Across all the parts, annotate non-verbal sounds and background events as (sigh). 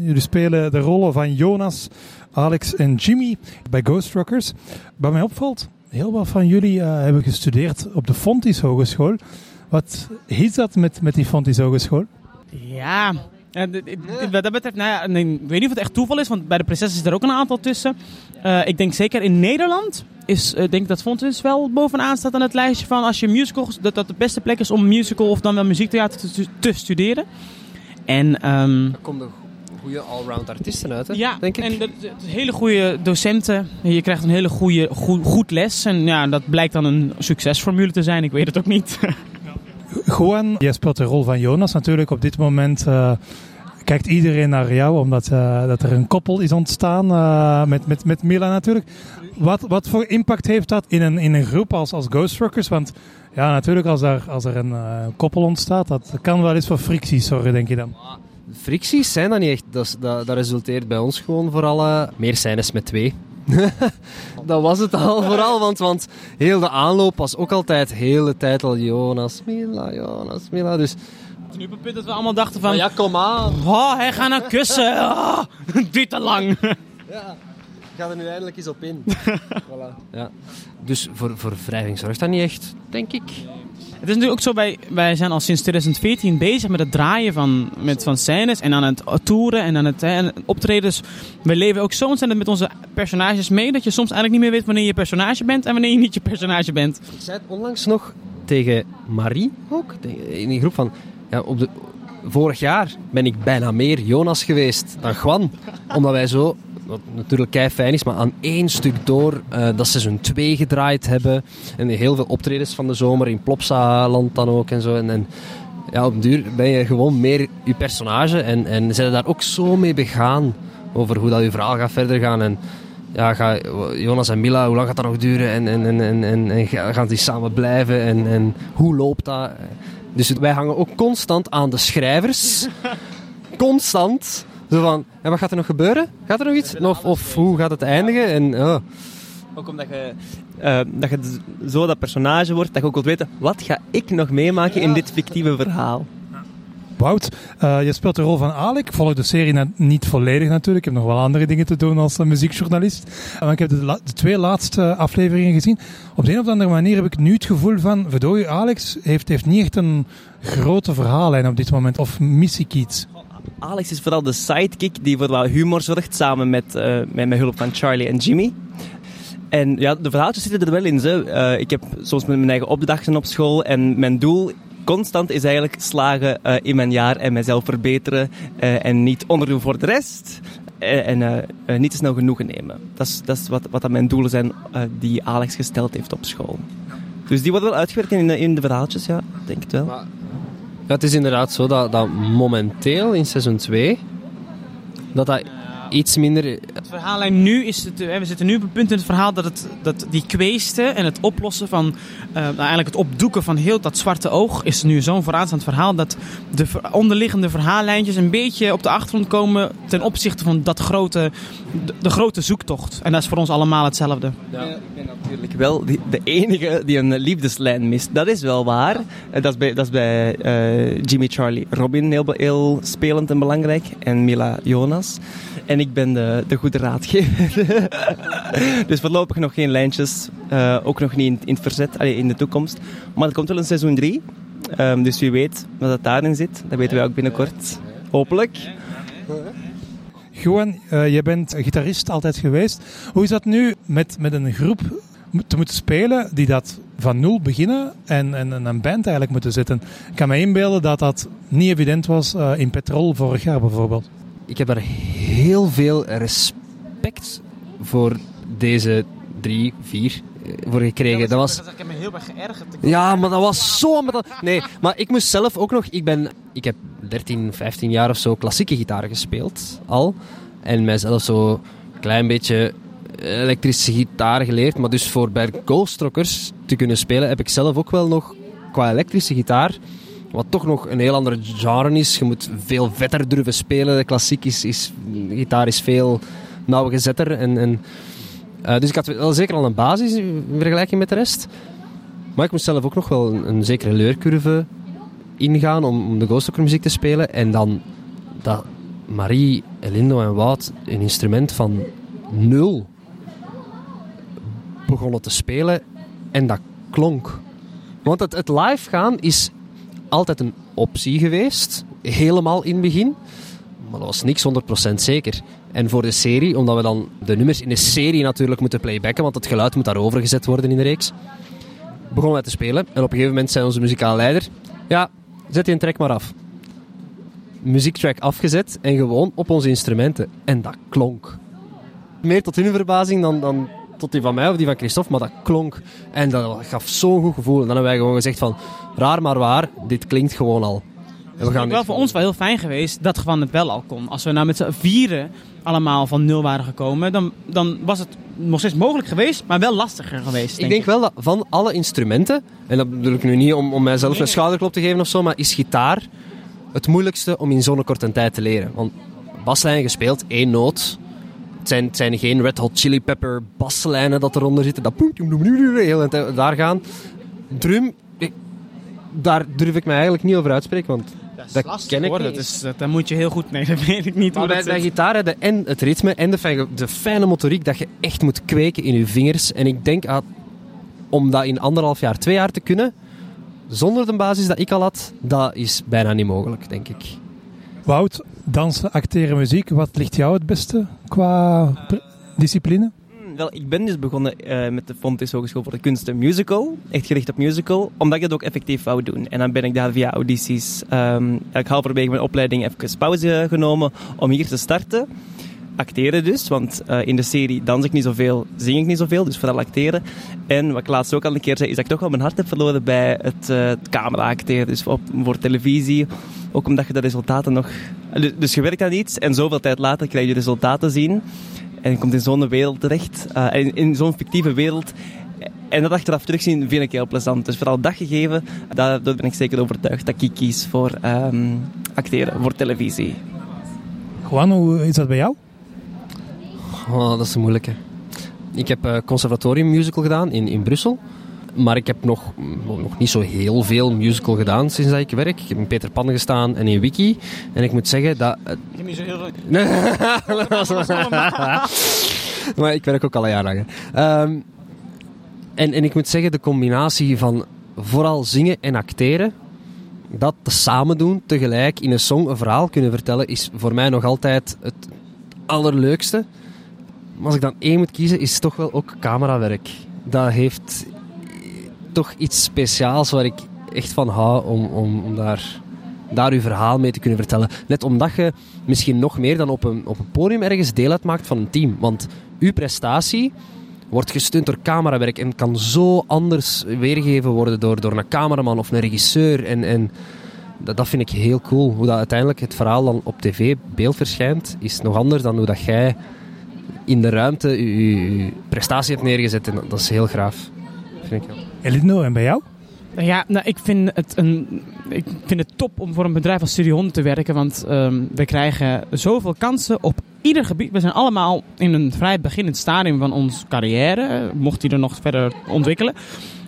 Jullie spelen de rollen van Jonas, Alex en Jimmy bij Ghost Rockers. Wat mij opvalt, heel wat van jullie uh, hebben gestudeerd op de Fontys Hogeschool. Wat is dat met, met die Fontys Hogeschool? Ja, wat dat betreft, nou ja, nee, ik weet niet of het echt toeval is, want bij de Prinses is er ook een aantal tussen. Uh, ik denk zeker in Nederland is, uh, denk dat Fontys wel bovenaan staat aan het lijstje van als je musical, dat dat de beste plek is om musical of dan wel muziektheater te, te studeren. En, um, er komt een goede allround artiesten uit, hè? Ja, denk ik. en dat, hele goede docenten. Je krijgt een hele goede, goed, goed les. En ja, dat blijkt dan een succesformule te zijn. Ik weet het ook niet. (laughs) Juan, jij speelt de rol van Jonas natuurlijk. Op dit moment uh, kijkt iedereen naar jou, omdat uh, dat er een koppel is ontstaan uh, met, met, met Mila natuurlijk. Wat, wat voor impact heeft dat in een, in een groep als, als Ghost Rockers? Want ja, natuurlijk als er, als er een koppel ontstaat, dat kan wel eens voor fricties zorgen, denk je dan? Fricties zijn dat niet echt. Dat, dat, dat resulteert bij ons gewoon vooral meer scènes met twee. (laughs) dat was het al vooral, want, want heel de aanloop was ook altijd hele tijd al Jonas, Mila, Jonas, Mila. Dus nu op het punt dat we allemaal dachten van... ja, kom aan. Oh, hij gaat nou kussen. (laughs) Oh, duurt te lang. Ja, ik ga er nu eindelijk eens op in. (laughs) voilà. ja. Dus voor, voor wrijving zorgt dat niet echt, denk ik. Het is natuurlijk ook zo, wij, wij zijn al sinds 2014 bezig met het draaien van, met, van scènes en aan het toeren en aan het optreden. Dus we leven ook zo ontzettend met onze personages mee dat je soms eigenlijk niet meer weet wanneer je personage bent en wanneer je niet je personage bent. Ik zei het onlangs nog tegen Marie ook, in die groep van, ja, op de, vorig jaar ben ik bijna meer Jonas geweest dan Juan. Omdat wij zo wat natuurlijk kei fijn is, maar aan één stuk door uh, dat seizoen 2 gedraaid hebben. En heel veel optredens van de zomer in Plopsaland dan ook en zo. En, en ja, op duur ben je gewoon meer je personage en, en zijn daar ook zo mee begaan over hoe dat je verhaal gaat verder gaan. En ja, ga, Jonas en Mila, hoe lang gaat dat nog duren? En, en, en, en, en, en gaan die samen blijven? En, en hoe loopt dat? Dus wij hangen ook constant aan de schrijvers. (laughs) constant. Zo van, en wat gaat er nog gebeuren? Gaat er nog iets? Of, of hoe gaat het eindigen? En, oh. Ook omdat je, uh, dat je zo dat personage wordt, dat je ook wilt weten, wat ga ik nog meemaken in dit fictieve verhaal? Wout, uh, je speelt de rol van Alec. Ik volg de serie niet volledig natuurlijk. Ik heb nog wel andere dingen te doen als uh, muziekjournalist. Maar ik heb de, de, twee laatste afleveringen gezien. Op de een of andere manier heb ik nu het gevoel van... Verdooi, Alex heeft, heeft niet echt een grote verhaallijn op dit moment. Of missie ik iets? Alex is vooral de sidekick die voor wat humor zorgt, samen met, uh, met, hulp van Charlie en Jimmy. En ja, de verhaaltjes zitten er wel in. Ze. Uh, ik heb soms met mijn eigen opdrachten op school en mijn doel constant is eigenlijk slagen uh, in mijn jaar en mezelf verbeteren en niet onderdoen voor de rest. en niet te snel genoegen nemen. Dat is, dat wat, wat mijn doelen zijn die Alex gesteld heeft op school. Dus die worden wel uitgewerkt in, in de verhaaltjes, ja, denk ik wel. Ja, het is inderdaad zo dat, dat momenteel in seizoen 2 dat dat iets minder... Het verhaallijn nu is... Het, we zitten nu op het punt in het verhaal dat, het, dat die kweesten en het oplossen van... Uh, nou eigenlijk het opdoeken van heel dat zwarte oog is nu zo'n vooraanstaand verhaal dat de onderliggende verhaallijntjes een beetje op de achtergrond komen ten opzichte van dat grote, de, de grote zoektocht. En dat is voor ons allemaal hetzelfde. Ja. Natuurlijk wel de enige die een liefdeslijn mist. Dat is wel waar. Dat is bij, dat is bij uh, Jimmy Charlie Robin heel, heel spelend en belangrijk. En Mila Jonas. En ik ben de, de goede raadgever. (laughs) dus voorlopig nog geen lijntjes. Uh, ook nog niet in, het verzet, allee, in de toekomst. Maar er komt wel een seizoen 3. Um, dus wie weet wat dat daarin zit. Dat weten wij ook binnenkort. Hopelijk. Johan, uh, jij bent gitarist altijd geweest. Hoe is dat nu met, met een groep te moeten spelen die dat van nul beginnen en, en, en een band eigenlijk moeten zitten? Ik kan me inbeelden dat dat niet evident was uh, in Petrol vorig jaar bijvoorbeeld ik heb daar heel veel respect voor deze drie, vier voor gekregen. Ja, dat was... Ik heb me heel erg geërgerd. Ja, maar dat was zo... Nee, maar ik moest zelf ook nog... Ik, ben, ik heb 13, 15 jaar of zo klassieke gitaar gespeeld al. En mijzelf zo een klein beetje elektrische gitaar geleerd. Maar dus voor bij Ghost Rockers te kunnen spelen heb ik zelf ook wel nog qua elektrische gitaar wat toch nog een heel ander genre is. Je moet veel vetter durven spelen. De klassiek is, is gitaar is veel nauwgezetter. En, en, uh, dus ik had wel zeker al een basis in vergelijking met de rest. Maar ik moest zelf ook nog wel een, zekere leercurve ingaan om, om de Ghost muziek te spelen. En dan dat Marie Elindo en Wout een instrument van nul begonnen te spelen en dat klonk. Want het, het live gaan is altijd een optie geweest, helemaal in het begin. Maar dat was niks 100% zeker. En voor de serie, omdat we dan de nummers in de serie natuurlijk moeten playbacken, want het geluid moet daarover gezet worden in de reeks, begonnen wij te spelen. En op een gegeven moment zei onze muzikaal leider, ja, zet die een track maar af. Muziektrack afgezet en gewoon op onze instrumenten. En dat klonk. Meer tot hun verbazing dan, dan tot die van mij of die van Christophe, maar dat klonk. En dat gaf zo'n goed gevoel. En dan hebben wij gewoon gezegd van, raar maar waar, dit klinkt gewoon al. En we gaan het is wel voor ons wel heel fijn geweest dat gewoon het wel al kon. Als we nou met z'n vieren allemaal van nul waren gekomen, dan, dan was het nog steeds mogelijk geweest, maar wel lastiger geweest. Denk ik denk wel dat van alle instrumenten, en dat bedoel ik nu niet om, om mijzelf nee, een schouderklop te geven of zo, maar is gitaar het moeilijkste om in zo'n korte tijd te leren. Want baslijn gespeeld, één noot. Het zijn, het zijn geen Red Hot Chili Pepper baslijnen dat eronder zitten, dat heel daar gaan. Drum, daar durf ik me eigenlijk niet over uitspreken, want dat, dat ken ik hoor. Dat, is, dat, moet je heel goed... Nee, dat weet ik niet maar hoe bij, bij gitaar en het ritme en de fijne, de fijne motoriek dat je echt moet kweken in je vingers. En ik denk, ah, om dat in anderhalf jaar, twee jaar te kunnen, zonder de basis dat ik al had, dat is bijna niet mogelijk, denk ik. Wout, dansen, acteren, muziek, wat ligt jou het beste qua discipline? wel, ik ben dus begonnen uh, met de Fontes Hogeschool voor de Kunsten musical. Echt gericht op musical, omdat ik het ook effectief wou doen. En dan ben ik daar via audities, um, ik halverwege mijn opleiding even pauze genomen om hier te starten. Acteren dus, want uh, in de serie dans ik niet zoveel, zing ik niet zoveel, dus vooral acteren. En wat ik laatst ook al een keer zei, is dat ik toch wel mijn hart heb verloren bij het, uh, het camera acteren, dus voor televisie. Ook omdat je de resultaten nog... Dus, dus je werkt aan iets en zoveel tijd later krijg je resultaten zien. En je komt in zo'n wereld terecht, uh, in, zo'n fictieve wereld. En dat achteraf terugzien vind ik heel plezant. Dus vooral dat gegeven, daar, daar ben ik zeker overtuigd dat ik kies voor um, acteren, voor televisie. Juan, hoe is dat bij jou? Oh, dat is een moeilijke. Ik heb uh, conservatorium musical gedaan in, in Brussel. Maar ik heb nog, nog niet zo heel veel musical gedaan sinds dat ik werk. Ik heb in Peter Pan gestaan en in Wiki. En ik moet zeggen dat... Ik heb niet zo heel veel... (laughs) (laughs) maar ik werk ook al een jaar lang. Um, en, en ik moet zeggen, de combinatie van vooral zingen en acteren... Dat te samen doen, tegelijk in een song een verhaal kunnen vertellen, is voor mij nog altijd het allerleukste. Als ik dan één moet kiezen, is toch wel ook camerawerk. Dat heeft toch iets speciaals waar ik echt van hou om, om, om daar, daar uw verhaal mee te kunnen vertellen. Net omdat je misschien nog meer dan op een, op een podium ergens deel uitmaakt van een team. Want uw prestatie wordt gesteund door camerawerk en kan zo anders weergegeven worden door, door een cameraman of een regisseur. En, en dat, dat vind ik heel cool. Hoe dat uiteindelijk het verhaal dan op tv beeld verschijnt, is nog anders dan hoe dat jij in de ruimte je, prestatie hebt neergezet. En dat, is heel graaf. Vind ik Elino, en bij jou? Ja, nou, ik vind, het een, ik vind het top om voor een bedrijf als Studio 100 te werken. Want um, we krijgen zoveel kansen op ieder gebied. We zijn allemaal in een vrij beginnend stadium van onze carrière. Mocht die er nog verder ontwikkelen.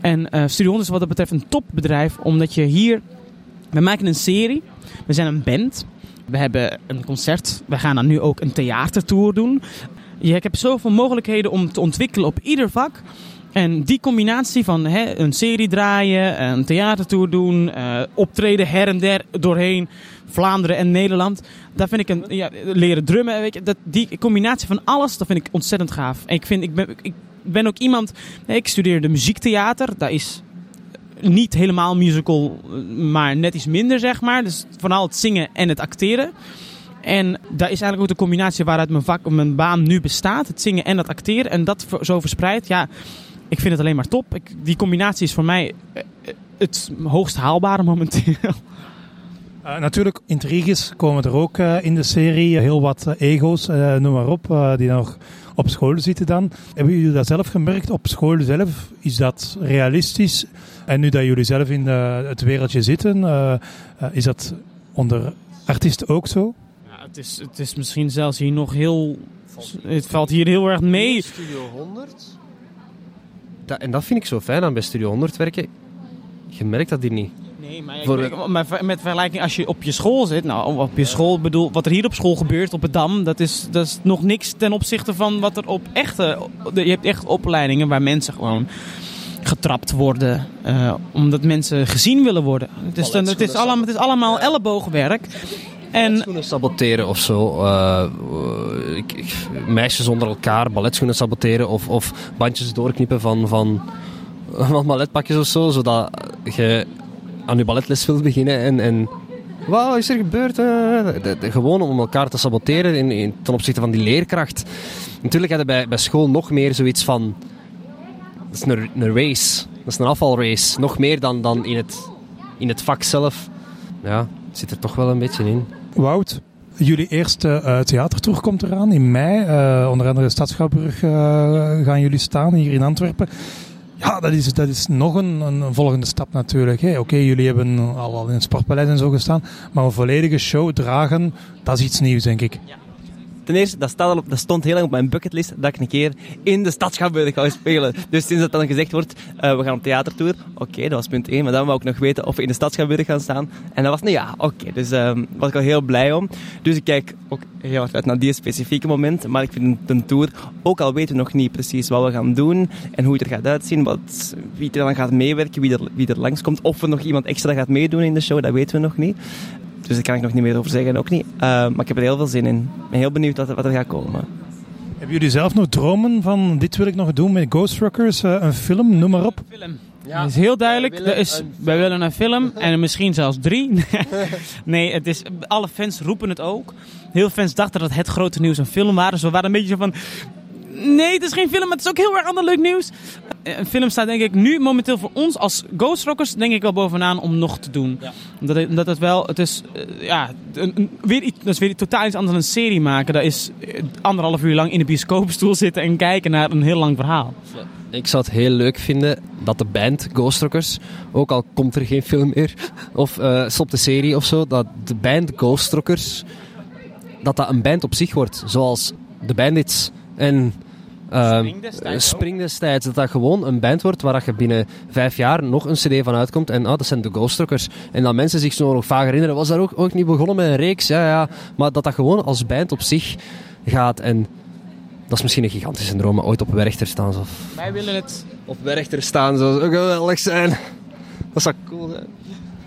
En uh, Studio 100 is wat dat betreft een topbedrijf. Omdat je hier... We maken een serie. We zijn een band. We hebben een concert. We gaan dan nu ook een theatertour doen. Je hebt zoveel mogelijkheden om te ontwikkelen op ieder vak. En die combinatie van hè, een serie draaien, een theatertour doen, uh, optreden her en der doorheen Vlaanderen en Nederland. Daar vind ik een, ja, leren drummen, dat, die combinatie van alles, dat vind ik ontzettend gaaf. En ik, vind, ik, ben, ik ben ook iemand, ik studeerde muziektheater, dat is niet helemaal musical, maar net iets minder zeg maar. Dus vooral het zingen en het acteren. En dat is eigenlijk ook de combinatie waaruit mijn vak, mijn baan nu bestaat. Het zingen en het acteren. En dat zo verspreid, ja, ik vind het alleen maar top. Die combinatie is voor mij eh, het hoogst haalbare (laughs) momenteel. Uh, natuurlijk, intriges komen er ook uh, in de serie. Heel wat ego's, noem maar op, die nog op school zitten dan. Hebben jullie dat zelf gemerkt op school zelf? Is dat realistisch? En nu dat jullie zelf in het wereldje zitten, is dat onder artiesten ook zo? Het, is, het is misschien zelfs hier nog heel... Het valt hier heel erg mee. Studio 100? dat, en dat vind ik zo fijn aan bij Studio 100 werken. Je merkt dat hier niet. Nee, maar, Voor- maar met vergelijking als je op je school zit, nou op je school, bedoel, wat er hier op school gebeurt op het Dam, dat is, dat is nog niks ten opzichte van wat er op echte, je hebt echt opleidingen waar mensen gewoon getrapt worden, eh, omdat mensen gezien willen worden. Het is, dan, het is, allemaal, het is allemaal ellebogenwerk. En Schoenen saboteren of zo. eh, meisjes onder elkaar balletschoenen saboteren of, of bandjes doorknippen van, van, balletpakjes of zo, zodat je aan je balletles wilt beginnen en... en wat is er gebeurd? Eh, gewoon om elkaar te saboteren in, in, ten opzichte van die leerkracht. Natuurlijk hadden bij, bij school nog meer zoiets van... Dat is een, een race. Dat is een afvalrace. Nog meer dan, dan in, het, in het vak zelf. Ja, het zit er toch wel een beetje in. Wout, jullie eerste eh, theatertour komt eraan in mei. Eh, onder andere Stadschouwburg eh, gaan jullie staan hier in Antwerpen. Ja, dat is, dat is nog een, een volgende stap natuurlijk. Oké, jullie hebben al, al in het Sportpaleis en zo gestaan. Maar een volledige show dragen, dat is iets nieuws, denk ik. Ten eerste, dat, staat al op, dat stond heel lang op mijn bucketlist dat ik een keer in de stad ga spelen. Dus sinds dat dan gezegd wordt, eh, we gaan op theatertour. Oké, dat was punt 1. Maar dan wou ik nog weten of we in de stad gaan staan. En dat was een ja. Oké, dus daar was ik al heel blij om. Dus ik kijk ook heel erg uit naar die specifieke moment. Maar ik vind de tour, ook al weten we nog niet precies wat we gaan doen en hoe het er gaat uitzien, wat, wie er dan gaat meewerken, wie er, wie er langskomt. Of er nog iemand extra gaat meedoen in de show, dat weten we nog niet. Dus daar kan ik nog niet meer over zeggen, ook niet. Eh, maar ik heb er heel veel zin in. Ik ben heel benieuwd wat, er- wat er gaat komen. Hebben jullie zelf nog dromen van dit wil ik nog doen met Ghost Rockers, eh, een film, noem maar op? film. dat is heel duidelijk. wij willen Er is, een wij willen een film en misschien zelfs drie. (laughs) nee, het is, alle fans roepen het ook. Heel veel fans dachten dat het grote nieuws een film waren. Dus we waren een beetje zo van... Nee, het is geen film, maar het is ook heel erg ander leuk nieuws. Eh, Een film staat denk ik nu momenteel voor ons als Ghost Rockers denk ik wel bovenaan om nog te doen. Omdat, het, omdat het wel, het is, eh, ja, een, een- weer iets, dat is weer totaal iets anders dan een serie maken. Dat is eh, anderhalf uur lang in de bioscoopstoel zitten en kijken naar een heel lang verhaal. Ik zou het heel leuk vinden dat de band Ghost Rockers, ook al komt er geen film meer, (laughs) of eh stopt de serie of zo, dat de band Ghost Rockers, dat dat een band op zich wordt. Zoals de Bandits en ehm, Spring destijds ook. Spring destijds. Dat dat gewoon een band wordt waar dat je binnen vijf jaar nog een cd van uitkomt. En ah, dat zijn de Ghost Rockers. En dat mensen zich zo nog vaak herinneren. Was daar ook, ook niet begonnen met een reeks? Ja, ja. Maar dat dat gewoon als band op zich gaat. En dat is misschien een gigantische droom, maar ooit op Werchter staan. Zo. Wij willen het Op Werchter staan zou zo geweldig zijn. Dat zou cool zijn.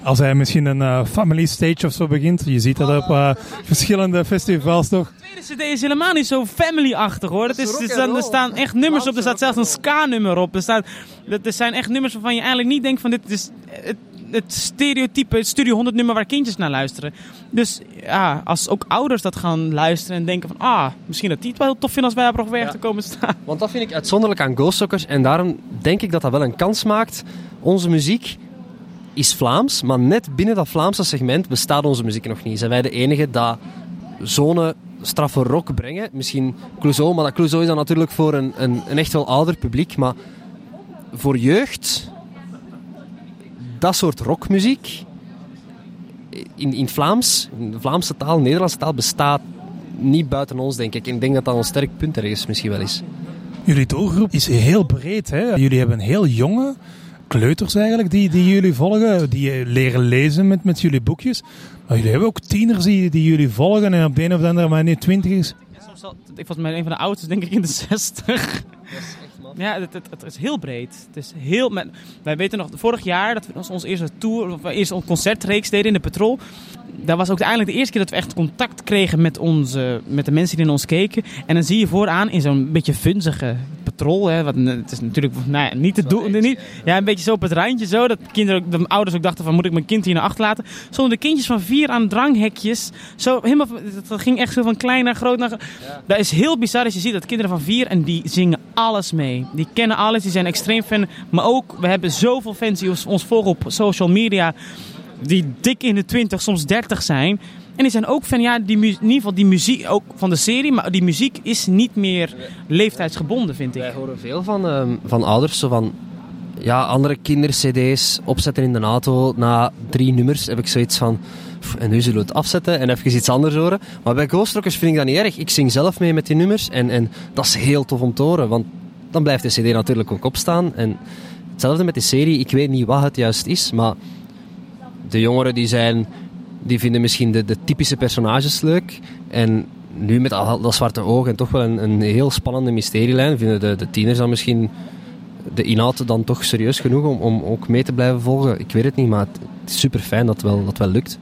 Als hij misschien een eh, family stage of zo begint. Je ziet dat op eh, verschillende festivals toch. tweede cd is helemaal niet zo family-achtig hoor. Het is, is er, staan, er echt nummers op. Er staat zelfs een ska-nummer op. Er, staat, dat, er zijn echt nummers waarvan je eigenlijk niet denkt van dit is het, het stereotype, het Studio 100 nummer waar kindjes naar luisteren. Dus ja, als ook ouders dat gaan luisteren en denken van ah, misschien dat die het wel heel tof vinden als wij op Rockwerk Ja. te komen staan. Want dat vind ik uitzonderlijk aan Ghost Rockers. En daarom denk ik dat dat wel een kans maakt. Onze muziek is Vlaams, maar net binnen dat Vlaamse segment bestaat onze muziek nog niet. Zijn wij de enige dat zo'n straffe rock brengen? Misschien Clouseau, maar dat Clouseau is dan natuurlijk voor een, een, een echt wel ouder publiek. Maar voor jeugd, dat soort rockmuziek in, in Vlaams, in de Vlaamse taal, Nederlandse taal, bestaat niet buiten ons, denk ik. En ik denk dat dat een sterk punt ergens misschien wel is. Jullie doelgroep is heel breed. Hè? Jullie hebben heel jonge kleuters eigenlijk die, die jullie volgen. Die eh, leren lezen met, met jullie boekjes. Maar jullie hebben ook tieners die, die jullie volgen en op de een of andere manier soms al, ik was met een van de oudste, denk ik, in de 60. Ja, het, het, is heel breed. Het is heel, wij weten nog, vorig jaar, dat was onze eerste tour, of eerste concertreeks deden in de Patrol. Dat was ook eigenlijk de eerste keer dat we echt contact kregen met, onze, met de mensen die naar ons keken. En dan zie je vooraan in zo'n beetje funzige patrol. Hè, wat, het is natuurlijk nou ja, niet te doen. Niet, ja, een beetje zo op het randje zo. Dat kinderen, ook- de ouders ook dachten van moet ik mijn kind hier naar achter laten. Stonden de kindjes van vier aan dranghekjes. Zo, helemaal, dat ging echt zo van klein naar groot. Naar, Dat is heel bizar als je ziet dat kinderen van vier en die zingen alles mee. Die kennen alles, die zijn extreem fan. Maar ook, we hebben zoveel fans die ons, ons volgen op social media. Die dik in de 20, soms 30 zijn. En die zijn ook van, ja, die, in ieder geval die muziek, ook van de serie. Maar die muziek is niet meer leeftijdsgebonden, vind ik. Wij horen veel van, ehm, van ouders, zo van ja, andere kinder-cd's opzetten in de auto. Na drie nummers heb ik zoiets van, "Pff, en nu zullen we het afzetten en even iets anders horen. Maar bij Ghost Rockers vind ik dat niet erg. Ik zing zelf mee met die nummers en, en dat is heel tof om te horen, want dan blijft de cd natuurlijk ook opstaan. En hetzelfde met die serie, ik weet niet wat het juist is, maar de jongeren die zijn, die vinden misschien de, de typische personages leuk. En nu met al dat zwarte oog en toch wel een, een heel spannende mysterielijn, vinden de, de tieners dan misschien de inhoud dan toch serieus genoeg om, om ook mee te blijven volgen. Ik weet het niet, maar het is super fijn dat wel, dat wel lukt.